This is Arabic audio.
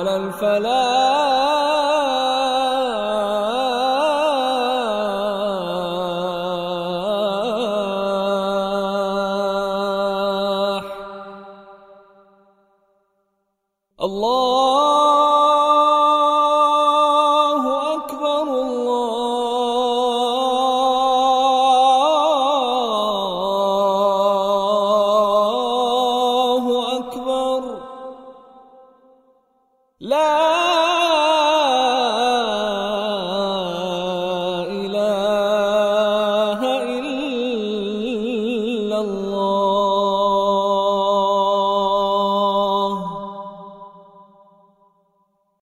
على الفلاح الله لا